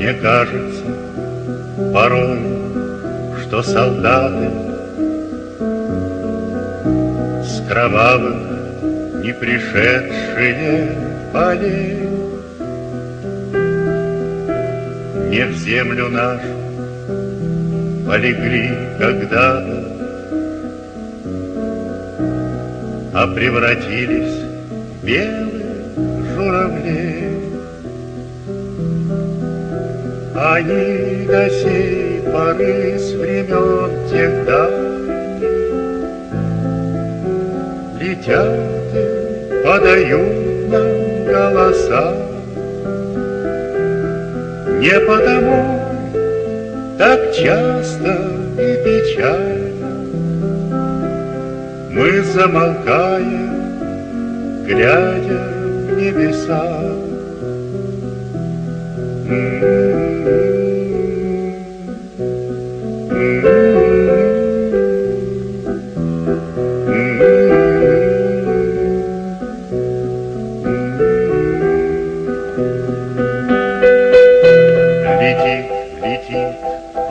Мне кажется порой, что солдаты С кровавых не пришедшие полей Не в землю нашу полегли когда-то, А превратились в белых журавлей. Они до сей поры с времен тех давних Летят и подают нам голоса. Не потому так часто и печально Мы замолкаем, глядя в небеса. Летит,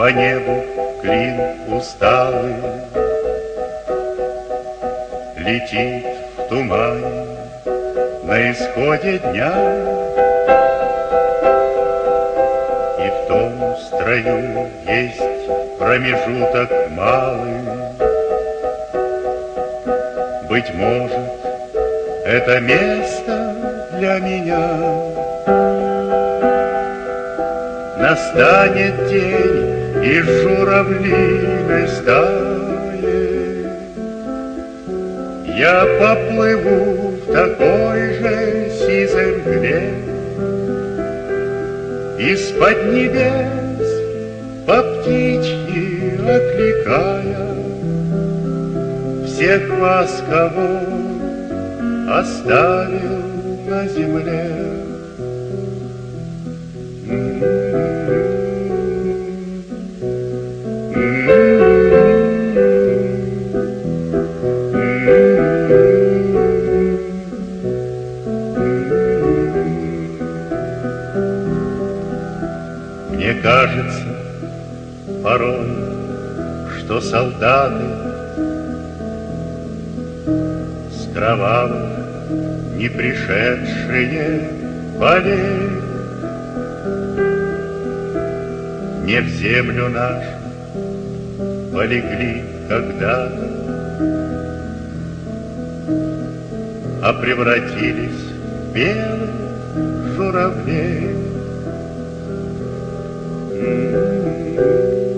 по небу клин усталый, Летит в тумане на исходе дня. И в том строю есть промежуток малый. Быть может, это место для меня. Настанет день из журавлиной стаи. Я поплыву в такой же сизой мгле, Из-под небес по птичьи окликая Всех вас, кого оставил на земле. Кажется порой, что солдаты С кровавых не пришедшие полей Не в землю нашу полегли когда-то, А превратились в белых журавлей. Thank.